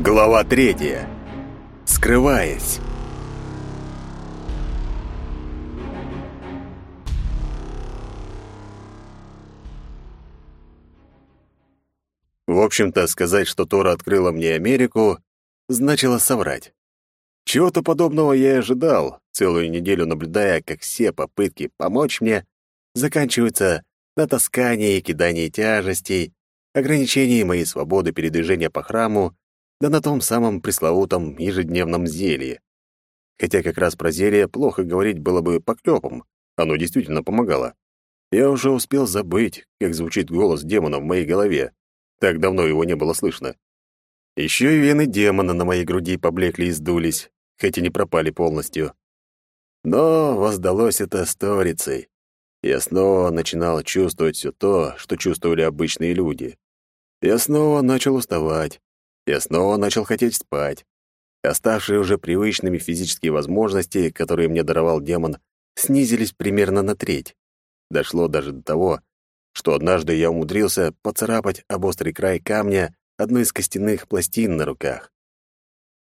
Глава третья. Скрываясь. В общем-то, сказать, что Тора открыла мне Америку, значило соврать. Чего-то подобного я и ожидал, целую неделю наблюдая, как все попытки помочь мне заканчиваются на таскании и кидании тяжестей, ограничении моей свободы передвижения по храму, да на том самом пресловутом ежедневном зелье. Хотя как раз про зелье плохо говорить было бы поклёпом, оно действительно помогало. Я уже успел забыть, как звучит голос демона в моей голове. Так давно его не было слышно. Еще и вены демона на моей груди поблекли и сдулись, хоть и не пропали полностью. Но воздалось это сторицей. Я снова начинал чувствовать все то, что чувствовали обычные люди. Я снова начал уставать. Я снова начал хотеть спать. Оставшие уже привычными физические возможности, которые мне даровал демон, снизились примерно на треть. Дошло даже до того, что однажды я умудрился поцарапать об острый край камня одну из костяных пластин на руках.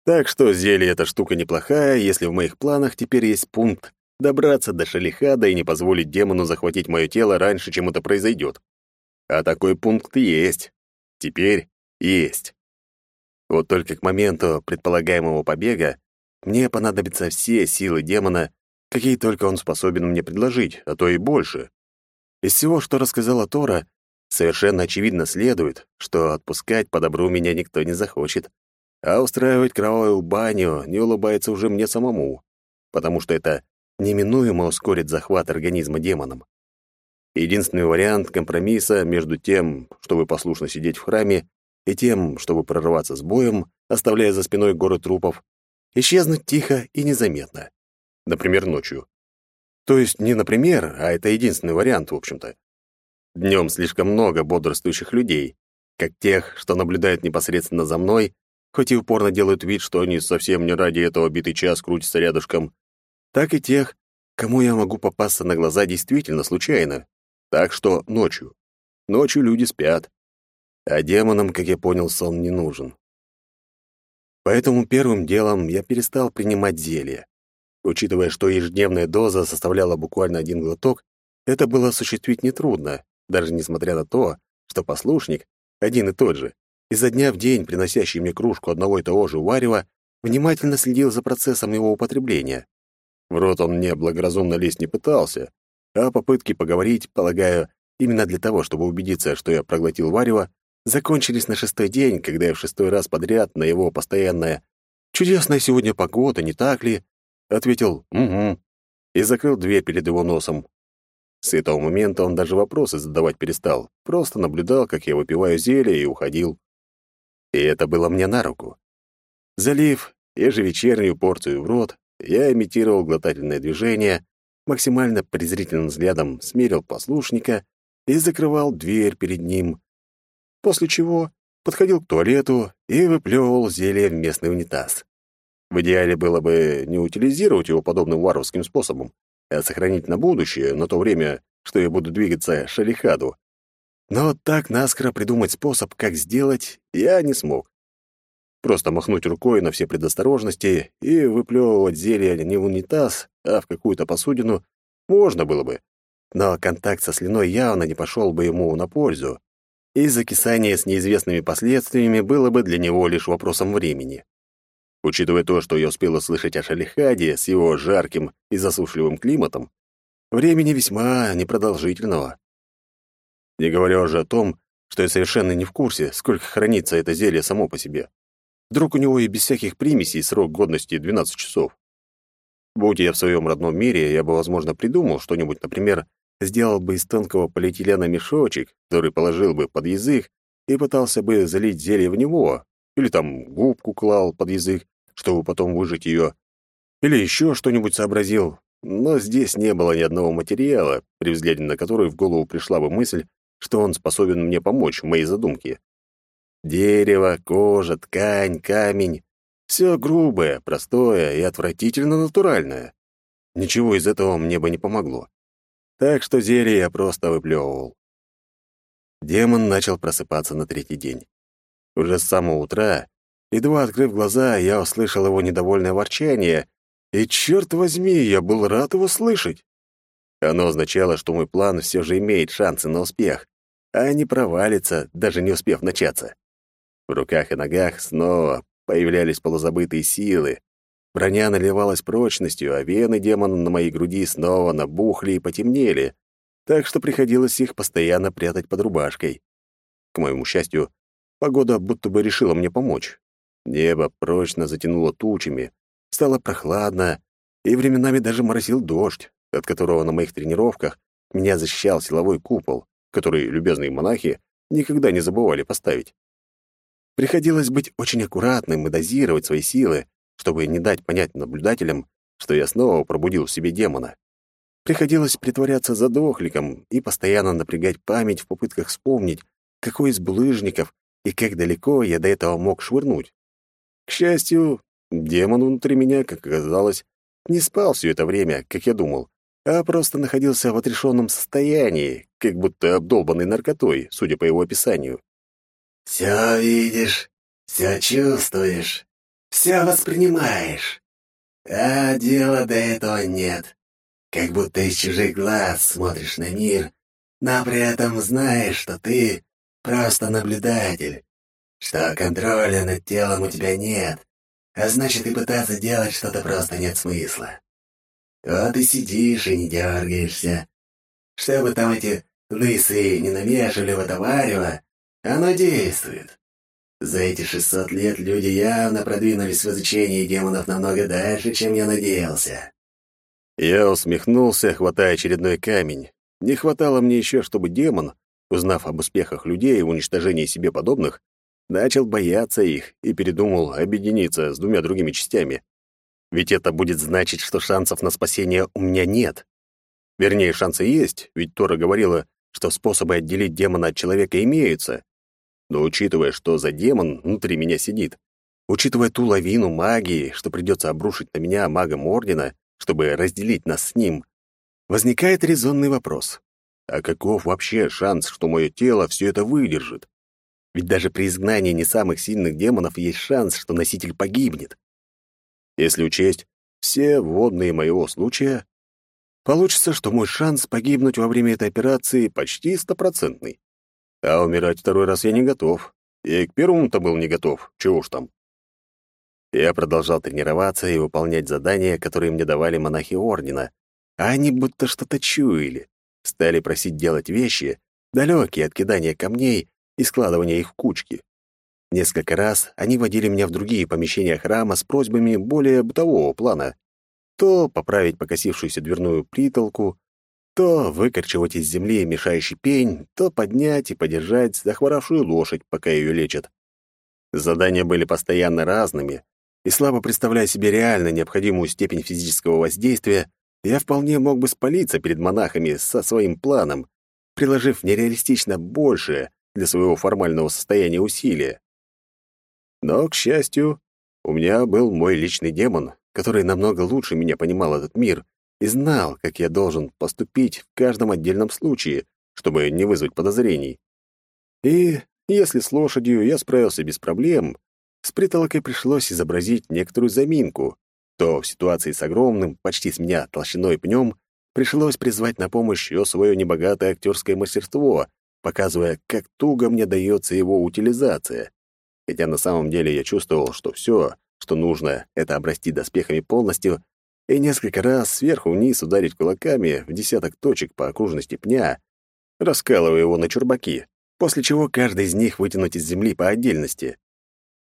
Так что зелье эта штука неплохая, если в моих планах теперь есть пункт добраться до Шалихада и не позволить демону захватить мое тело раньше, чем это произойдет. А такой пункт есть. Теперь есть. Вот только к моменту предполагаемого побега мне понадобятся все силы демона, какие только он способен мне предложить, а то и больше. Из всего, что рассказала Тора, совершенно очевидно следует, что отпускать по добру меня никто не захочет, а устраивать кровавую баню не улыбается уже мне самому, потому что это неминуемо ускорит захват организма демоном. Единственный вариант компромисса между тем, чтобы послушно сидеть в храме, и тем, чтобы прорваться с боем, оставляя за спиной горы трупов, исчезнуть тихо и незаметно. Например, ночью. То есть не например, а это единственный вариант, в общем-то. Днем слишком много бодрствующих людей, как тех, что наблюдают непосредственно за мной, хоть и упорно делают вид, что они совсем не ради этого битый час крутятся рядышком, так и тех, кому я могу попасться на глаза действительно случайно. Так что ночью. Ночью люди спят. А демонам, как я понял, сон не нужен. Поэтому первым делом я перестал принимать зелье. Учитывая, что ежедневная доза составляла буквально один глоток, это было осуществить нетрудно, даже несмотря на то, что послушник, один и тот же, изо дня в день приносящий мне кружку одного и того же варева, внимательно следил за процессом его употребления. В рот он мне благоразумно лезть не пытался, а попытки поговорить, полагаю, именно для того, чтобы убедиться, что я проглотил варево, закончились на шестой день, когда я в шестой раз подряд на его постоянное «Чудесная сегодня погода, не так ли?» ответил «Угу» и закрыл дверь перед его носом. С этого момента он даже вопросы задавать перестал, просто наблюдал, как я выпиваю зелье, и уходил. И это было мне на руку. Залив ежевечернюю порцию в рот, я имитировал глотательное движение, максимально презрительным взглядом смерил послушника и закрывал дверь перед ним, после чего подходил к туалету и выплевывал зелье в местный унитаз. В идеале было бы не утилизировать его подобным варварским способом, а сохранить на будущее, на то время, что я буду двигаться шалихаду. Но так наскоро придумать способ, как сделать, я не смог. Просто махнуть рукой на все предосторожности и выплевывать зелье не в унитаз, а в какую-то посудину можно было бы. Но контакт со слюной явно не пошел бы ему на пользу, и закисание с неизвестными последствиями было бы для него лишь вопросом времени. Учитывая то, что я успел услышать о Шалихаде с его жарким и засушливым климатом, времени весьма непродолжительного. Не говоря уже о том, что я совершенно не в курсе, сколько хранится это зелье само по себе. Вдруг у него и без всяких примесей срок годности 12 часов. Будь я в своем родном мире, я бы, возможно, придумал что-нибудь, например, сделал бы из тонкого полиэтилена мешочек, который положил бы под язык и пытался бы залить зелье в него, или там губку клал под язык, чтобы потом выжать ее, или еще что-нибудь сообразил. Но здесь не было ни одного материала, при взгляде на который в голову пришла бы мысль, что он способен мне помочь в моей задумке. Дерево, кожа, ткань, камень — все грубое, простое и отвратительно натуральное. Ничего из этого мне бы не помогло. Так что зелье я просто выплевывал. Демон начал просыпаться на третий день. Уже с самого утра Едва открыв глаза, я услышал его недовольное ворчание, и, черт возьми, я был рад его слышать. Оно означало, что мой план все же имеет шансы на успех, а не провалится, даже не успев начаться. В руках и ногах снова появлялись полузабытые силы. Броня наливалась прочностью, а вены демона на моей груди снова набухли и потемнели, так что приходилось их постоянно прятать под рубашкой. К моему счастью, погода будто бы решила мне помочь. Небо прочно затянуло тучами, стало прохладно, и временами даже моросил дождь, от которого на моих тренировках меня защищал силовой купол, который любезные монахи никогда не забывали поставить. Приходилось быть очень аккуратным и дозировать свои силы, чтобы не дать понять наблюдателям, что я снова пробудил в себе демона. Приходилось притворяться задохликом и постоянно напрягать память в попытках вспомнить, какой из булыжников и как далеко я до этого мог швырнуть. К счастью, демон внутри меня, как оказалось, не спал все это время, как я думал, а просто находился в отрешенном состоянии, как будто обдолбанный наркотой, судя по его описанию. «Все видишь, все чувствуешь, все воспринимаешь, а дела до этого нет. Как будто из чужих глаз смотришь на мир, но при этом знаешь, что ты просто наблюдатель, что контроля над телом у тебя нет, а значит и пытаться делать что-то просто нет смысла. Вот и сидишь и не дергаешься. Что бы там эти лысые не намешали в оно действует. За эти 600 лет люди явно продвинулись в изучении демонов намного дальше, чем я надеялся. Я усмехнулся, хватая очередной камень. Не хватало мне еще, чтобы демон, узнав об успехах людей и уничтожении себе подобных, начал бояться их и передумал объединиться с двумя другими частями. Ведь это будет значить, что шансов на спасение у меня нет. Вернее, шансы есть, ведь Тора говорила, что способы отделить демона от человека имеются. Но учитывая, что за демон внутри меня сидит, учитывая ту лавину магии, что придется обрушить на меня магом Ордена, чтобы разделить нас с ним, возникает резонный вопрос. А каков вообще шанс, что мое тело все это выдержит? Ведь даже при изгнании не самых сильных демонов есть шанс, что носитель погибнет. Если учесть все вводные моего случая, получится, что мой шанс погибнуть во время этой операции почти стопроцентный. А умирать второй раз я не готов. И к первому-то был не готов. Чего уж там. Я продолжал тренироваться и выполнять задания, которые мне давали монахи Ордена, а они будто что-то чуяли. Стали просить делать вещи, далекие от кидания камней и складывания их в кучки. Несколько раз они водили меня в другие помещения храма с просьбами более бытового плана. То поправить покосившуюся дверную притолку, то выкорчевать из земли мешающий пень, то поднять и подержать захворавшую лошадь, пока ее лечат. Задания были постоянно разными, и слабо представляя себе реально необходимую степень физического воздействия, я вполне мог бы спалиться перед монахами со своим планом, приложив нереалистично большее, для своего формального состояния усилия. Но, к счастью, у меня был мой личный демон, который намного лучше меня понимал этот мир и знал, как я должен поступить в каждом отдельном случае, чтобы не вызвать подозрений. И если с лошадью я справился без проблем, с притолокой пришлось изобразить некоторую заминку, то в ситуации с огромным, почти с меня толщиной пнем, пришлось призвать на помощь ее свое небогатое актерское мастерство, показывая, как туго мне дается его утилизация. Хотя на самом деле я чувствовал, что все, что нужно, это обрасти доспехами полностью и несколько раз сверху вниз ударить кулаками в десяток точек по окружности пня, раскалывая его на чурбаки, после чего каждый из них вытянуть из земли по отдельности.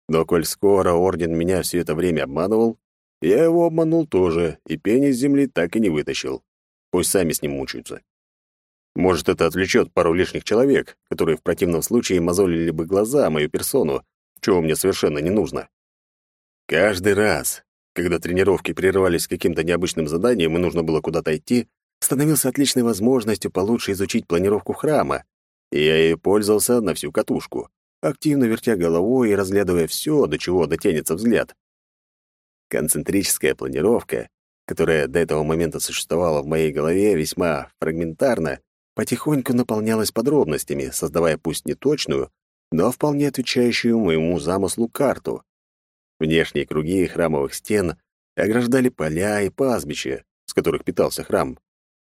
Но коль скоро Орден меня все это время обманывал, я его обманул тоже, и пень из земли так и не вытащил. Пусть сами с ним мучаются. Может, это отвлечет пару лишних человек, которые в противном случае мозолили бы глаза мою персону, чего мне совершенно не нужно. Каждый раз, когда тренировки прерывались каким-то необычным заданием и нужно было куда-то идти, становился отличной возможностью получше изучить планировку храма, и я ею пользовался на всю катушку, активно вертя головой и разглядывая все, до чего дотянется взгляд. Концентрическая планировка, которая до этого момента существовала в моей голове весьма фрагментарно, потихоньку наполнялась подробностями, создавая пусть не точную, но вполне отвечающую моему замыслу карту. Внешние круги храмовых стен ограждали поля и пастбища, с которых питался храм.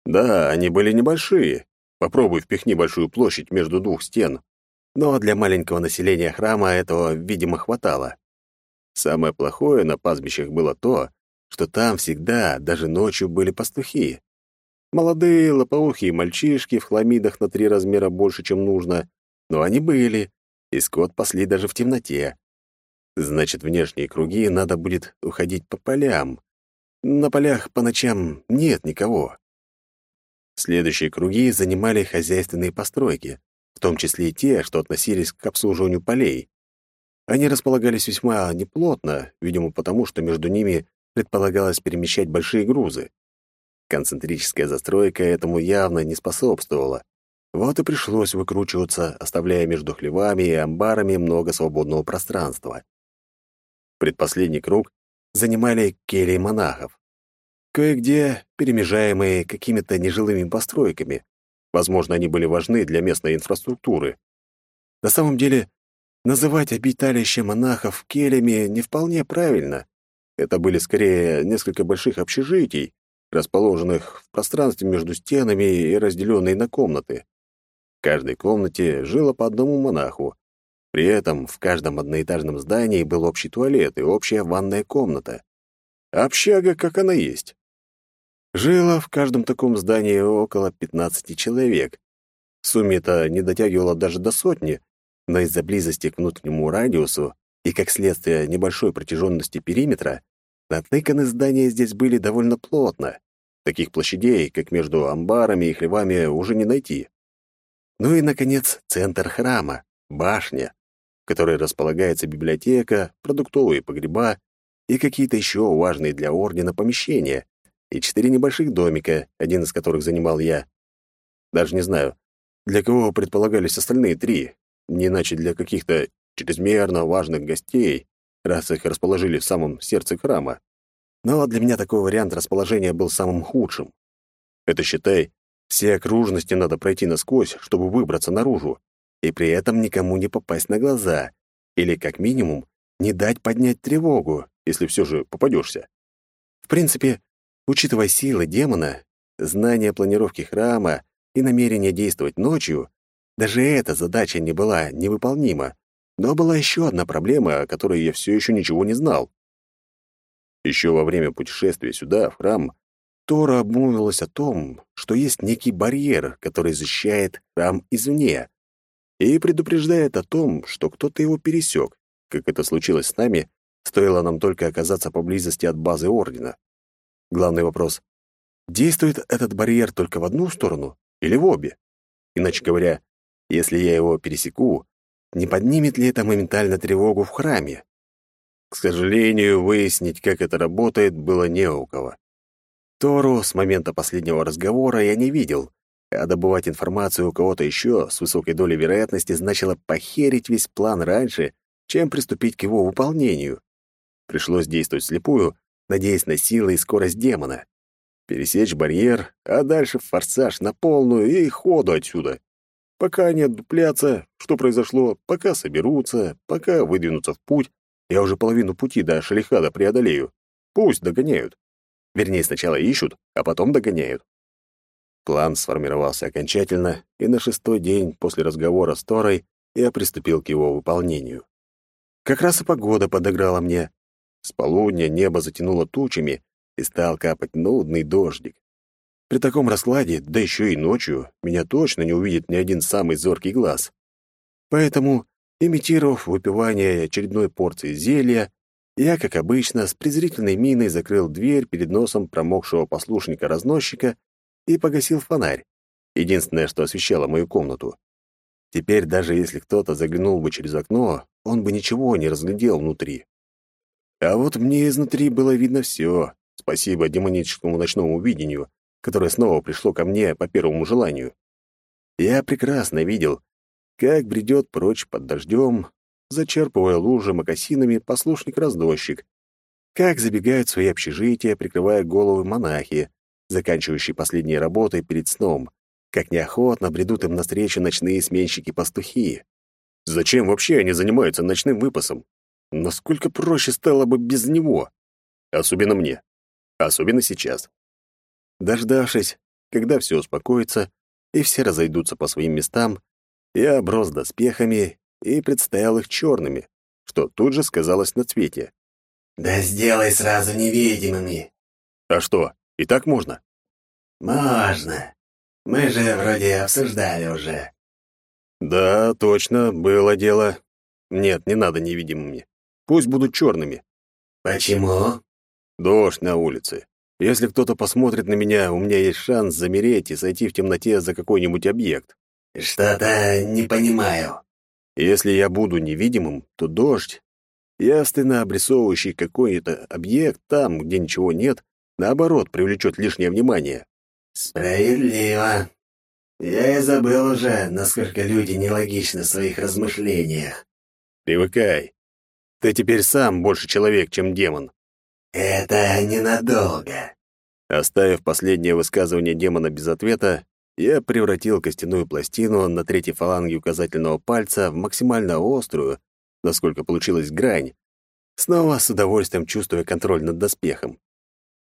Да, они были небольшие. Попробуй впихни большую площадь между двух стен. Но для маленького населения храма этого, видимо, хватало. Самое плохое на пастбищах было то, что там всегда, даже ночью, были пастухи. Молодые лопоухие мальчишки в хламидах на три размера больше, чем нужно, но они были, и скот пасли даже в темноте. Значит, внешние круги надо будет уходить по полям. На полях по ночам нет никого. Следующие круги занимали хозяйственные постройки, в том числе и те, что относились к обслуживанию полей. Они располагались весьма неплотно, видимо, потому что между ними предполагалось перемещать большие грузы. Концентрическая застройка этому явно не способствовала. Вот и пришлось выкручиваться, оставляя между хлевами и амбарами много свободного пространства. Предпоследний круг занимали кельи монахов. Кое-где перемежаемые какими-то нежилыми постройками. Возможно, они были важны для местной инфраструктуры. На самом деле, называть обиталище монахов кельями не вполне правильно. Это были скорее несколько больших общежитий, расположенных в пространстве между стенами и разделенные на комнаты. В каждой комнате жило по одному монаху. При этом в каждом одноэтажном здании был общий туалет и общая ванная комната. Общага, как она есть. Жило в каждом таком здании около 15 человек. В сумме это не дотягивало даже до сотни, но из-за близости к внутреннему радиусу и, как следствие, небольшой протяженности периметра, натыканы здания здесь были довольно плотно. Таких площадей, как между амбарами и хлевами, уже не найти. Ну и, наконец, центр храма, башня, которой располагается библиотека, продуктовые погреба и какие-то еще важные для ордена помещения, и четыре небольших домика, один из которых занимал я. Даже не знаю, для кого предполагались остальные три, не иначе для каких-то чрезмерно важных гостей, раз их расположили в самом сердце храма. Но для меня такой вариант расположения был самым худшим. Это, считай, все окружности надо пройти насквозь, чтобы выбраться наружу, и при этом никому не попасть на глаза, или, как минимум, не дать поднять тревогу, если все же попадешься. В принципе, Учитывая силы демона, знание планировки храма и намерение действовать ночью, даже эта задача не была невыполнима. Но была еще одна проблема, о которой я все еще ничего не знал. Еще во время путешествия сюда, в храм, Тора обмолвилась о том, что есть некий барьер, который защищает храм извне, и предупреждает о том, что кто-то его пересек, как это случилось с нами, стоило нам только оказаться поблизости от базы Ордена. Главный вопрос — действует этот барьер только в одну сторону или в обе? Иначе говоря, если я его пересеку, не поднимет ли это моментально тревогу в храме? К сожалению, выяснить, как это работает, было не у кого. Тору с момента последнего разговора я не видел, а добывать информацию у кого-то еще с высокой долей вероятности значило похерить весь план раньше, чем приступить к его выполнению. Пришлось действовать слепую, надеясь на силы и скорость демона. Пересечь барьер, а дальше форсаж на полную и ходу отсюда. Пока они отдуплятся, что произошло, пока соберутся, пока выдвинутся в путь, я уже половину пути до Шалихада преодолею. Пусть догоняют. Вернее, сначала ищут, а потом догоняют. План сформировался окончательно, и на шестой день после разговора с Торой я приступил к его выполнению. Как раз и погода подыграла мне. С полудня небо затянуло тучами, и стал капать нудный дождик. При таком раскладе, да еще и ночью, меня точно не увидит ни один самый зоркий глаз. Поэтому, имитировав выпивание очередной порции зелья, я, как обычно, с презрительной миной закрыл дверь перед носом промокшего послушника-разносчика и погасил фонарь, единственное, что освещало мою комнату. Теперь, даже если кто-то заглянул бы через окно, он бы ничего не разглядел внутри. А вот мне изнутри было видно все. Спасибо демоническому ночному видению, которое снова пришло ко мне по первому желанию. Я прекрасно видел, как бредет прочь под дождем, зачерпывая лужи мокасинами послушник-раздольщик, как забегают в свои общежития, прикрывая головы монахи, заканчивающие последние работы перед сном, как неохотно бредут им навстречу ночные сменщики-пастухи. Зачем вообще они занимаются ночным выпасом? насколько проще стало бы без него. Особенно мне. Особенно сейчас. Дождавшись, когда все успокоится и все разойдутся по своим местам, я оброс доспехами и представил их черными, что тут же сказалось на цвете. «Да сделай сразу невидимыми». «А что, и так можно?» «Можно. Мы же вроде обсуждали уже». «Да, точно, было дело. Нет, не надо невидимыми. Пусть будут черными». «Почему?» «Дождь на улице. Если кто-то посмотрит на меня, у меня есть шанс замереть и сойти в темноте за какой-нибудь объект». «Что-то не понимаю». Если я буду невидимым, то дождь, явственно обрисовывающий какой-то объект там, где ничего нет, наоборот, привлечет лишнее внимание. «Справедливо. Я и забыл уже, насколько люди нелогичны в своих размышлениях». «Привыкай. Ты теперь сам больше человек, чем демон». «Это ненадолго». Оставив последнее высказывание демона без ответа, я превратил костяную пластину на третьей фаланге указательного пальца в максимально острую, насколько получилась грань, снова с удовольствием чувствуя контроль над доспехом.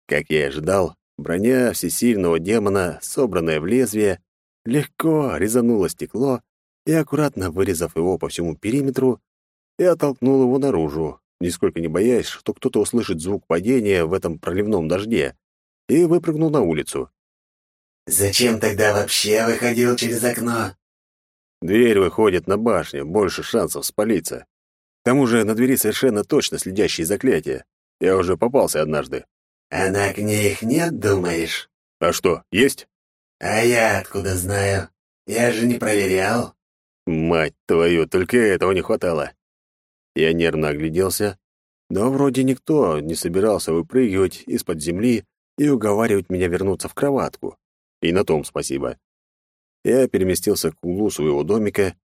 Как я и ожидал, броня всесильного демона, собранная в лезвие, легко резанула стекло и, аккуратно вырезав его по всему периметру, я оттолкнул его наружу, нисколько не боясь, что кто-то услышит звук падения в этом проливном дожде, и выпрыгнул на улицу. «Зачем тогда вообще выходил через окно?» Дверь выходит на башню, больше шансов спалиться. К тому же на двери совершенно точно следящие заклятия. Я уже попался однажды. «А на книг нет, думаешь?» А что, есть? «А я откуда знаю? Я же не проверял». Мать твою, только этого не хватало. Я нервно огляделся, но вроде никто не собирался выпрыгивать из-под земли и уговаривать меня вернуться в кроватку. И на том спасибо. Я переместился к углу своего домика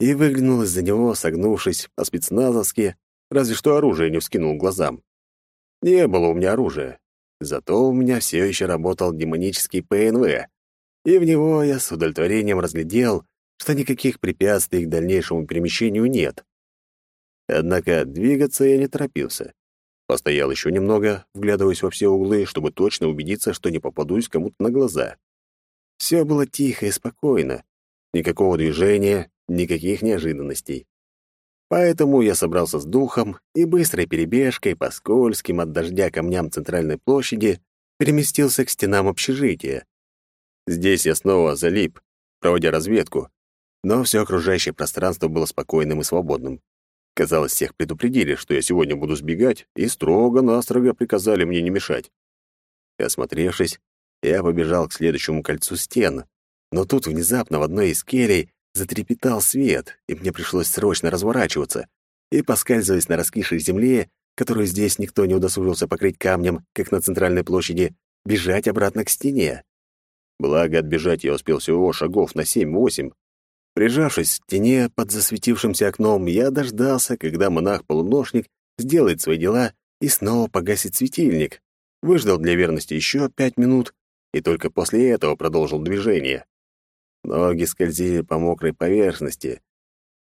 и выглянул из-за него, согнувшись по-спецназовски, разве что оружие не вскинул глазам. Не было у меня оружия, зато у меня все еще работал демонический ПНВ, и в него я с удовлетворением разглядел, что никаких препятствий к дальнейшему перемещению нет. Однако двигаться я не торопился. Постоял еще немного, вглядываясь во все углы, чтобы точно убедиться, что не попадусь кому-то на глаза. Все было тихо и спокойно. Никакого движения, никаких неожиданностей. Поэтому я собрался с духом и быстрой перебежкой по скользким от дождя камням центральной площади переместился к стенам общежития. Здесь я снова залип, проводя разведку, но все окружающее пространство было спокойным и свободным. Казалось, всех предупредили, что я сегодня буду сбегать, и строго-настрого приказали мне не мешать. Осмотревшись, я побежал к следующему кольцу стен, но тут внезапно в одной из келей затрепетал свет, и мне пришлось срочно разворачиваться и, поскальзываясь на раскисшей земле, которую здесь никто не удосужился покрыть камнем, как на центральной площади, бежать обратно к стене. Благо, отбежать я успел всего шагов на семь-восемь. Прижавшись к стене под засветившимся окном, я дождался, когда монах-полуношник сделает свои дела и снова погасит светильник. Выждал для верности еще пять минут и только после этого продолжил движение. Ноги скользили по мокрой поверхности,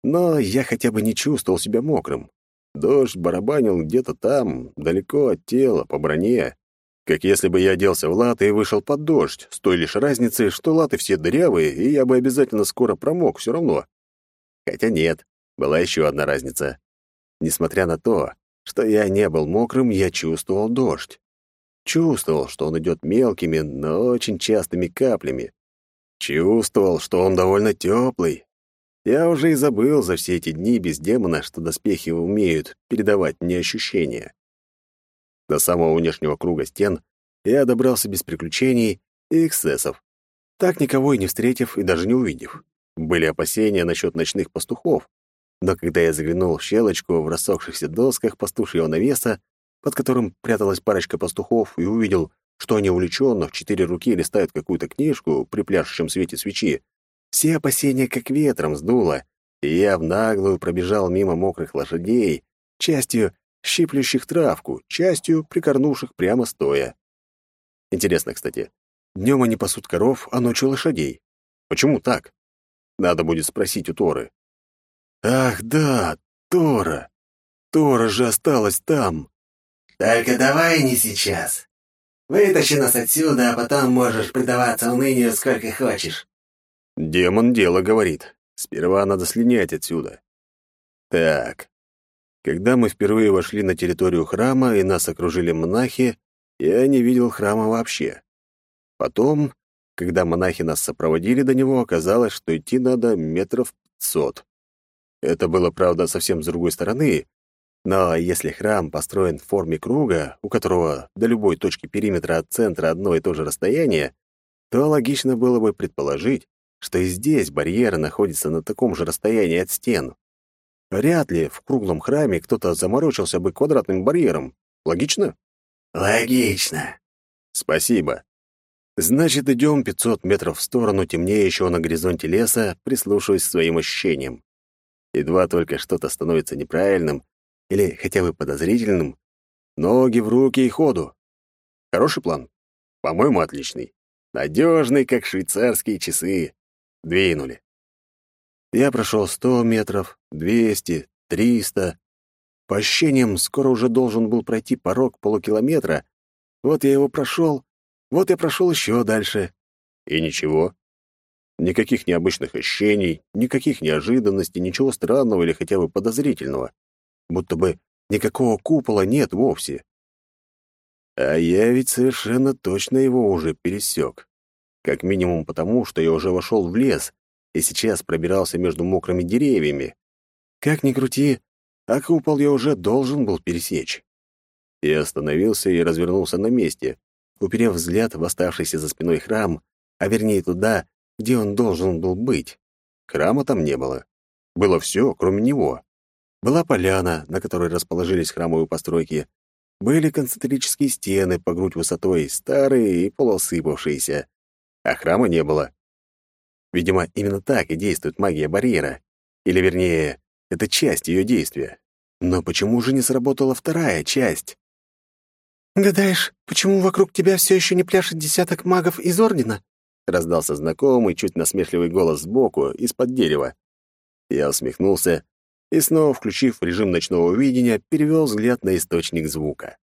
но я хотя бы не чувствовал себя мокрым. Дождь барабанил где-то там, далеко от тела, по броне, как если бы я оделся в латы и вышел под дождь, с той лишь разницей, что латы все дырявые, и я бы обязательно скоро промок все равно. Хотя нет, была еще одна разница. Несмотря на то, что я не был мокрым, я чувствовал дождь. Чувствовал, что он идет мелкими, но очень частыми каплями. Чувствовал, что он довольно теплый. Я уже и забыл за все эти дни без демона, что доспехи умеют передавать мне ощущения. До самого внешнего круга стен я добрался без приключений и эксцессов, так никого и не встретив и даже не увидев. Были опасения насчет ночных пастухов, но когда я заглянул в щелочку в рассохшихся досках пастушьего навеса, под которым пряталась парочка пастухов, и увидел, что они увлеченно в четыре руки листают какую-то книжку при пляшущем свете свечи, все опасения как ветром сдуло, и я в наглую пробежал мимо мокрых лошадей, частью щиплющих травку, частью прикорнувших прямо стоя. Интересно, кстати, днем они пасут коров, а ночью лошадей. Почему так? Надо будет спросить у Торы. Ах, да, Тора. Тора же осталась там. Только давай не сейчас. Вытащи нас отсюда, а потом можешь предаваться унынию сколько хочешь. Демон дело говорит. Сперва надо слинять отсюда. Так. Когда мы впервые вошли на территорию храма и нас окружили монахи, я не видел храма вообще. Потом, когда монахи нас сопроводили до него, оказалось, что идти надо метров пятьсот. Это было, правда, совсем с другой стороны, но если храм построен в форме круга, у которого до любой точки периметра от центра одно и то же расстояние, то логично было бы предположить, что и здесь барьер находится на таком же расстоянии от стен. Вряд ли в круглом храме кто-то заморочился бы квадратным барьером. Логично? Логично. Спасибо. Значит, идем 500 метров в сторону темнеющего на горизонте леса, прислушиваясь к своим ощущениям. Едва только что-то становится неправильным или хотя бы подозрительным, ноги в руки и ходу. Хороший план? По-моему, отличный. Надежный, как швейцарские часы. Двинули. Я прошел сто метров, двести, триста. По ощущениям, скоро уже должен был пройти порог полукилометра. Вот я его прошел, вот я прошел еще дальше. И ничего. Никаких необычных ощущений, никаких неожиданностей, ничего странного или хотя бы подозрительного. Будто бы никакого купола нет вовсе. А я ведь совершенно точно его уже пересек. Как минимум потому, что я уже вошел в лес и сейчас пробирался между мокрыми деревьями. Как ни крути, а купол я уже должен был пересечь. Я остановился и развернулся на месте, уперев взгляд в оставшийся за спиной храм, а вернее туда, где он должен был быть. Храма там не было. Было все, кроме него. Была поляна, на которой расположились храмовые постройки. Были концентрические стены по грудь высотой, старые и полуосыпавшиеся. А храма не было. Видимо, именно так и действует магия барьера. Или, вернее, это часть ее действия. Но почему же не сработала вторая часть? «Гадаешь, почему вокруг тебя все еще не пляшет десяток магов из Ордена?» — раздался знакомый, чуть насмешливый голос сбоку, из-под дерева. Я усмехнулся и, снова включив режим ночного видения, перевел взгляд на источник звука.